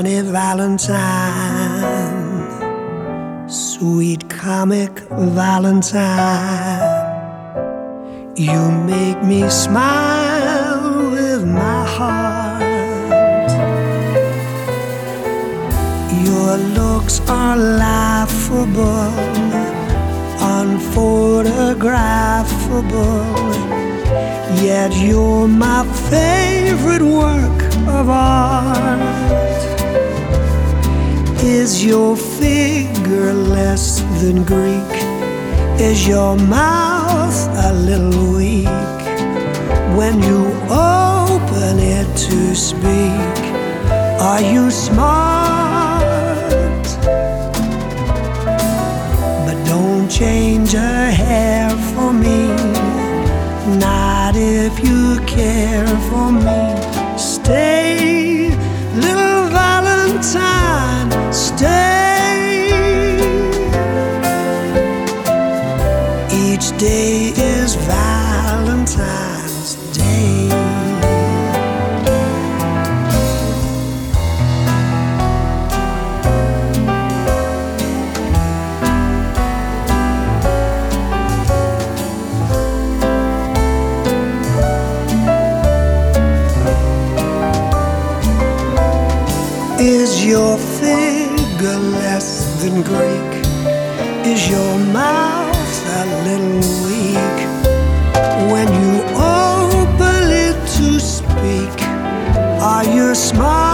Valentine, sweet comic Valentine. You make me smile with my heart. Your looks are laughable, unphotographable. Yet you're my favorite work of art. Is your figure less than Greek? Is your mouth a little weak when you open it to speak? Are you smart? But don't change a hair for me, not if you care for me. Is your figure less than Greek? Is your mouth a little weak when you open it to speak? Are you smart?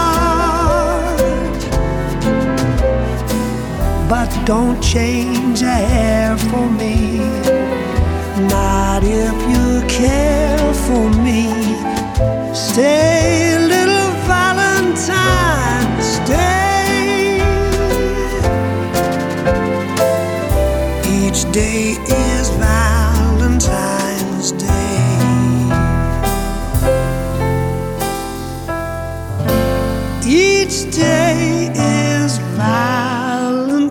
But don't change a hair for Each day is Valentine's Day. Each day is Valentine's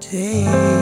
Day.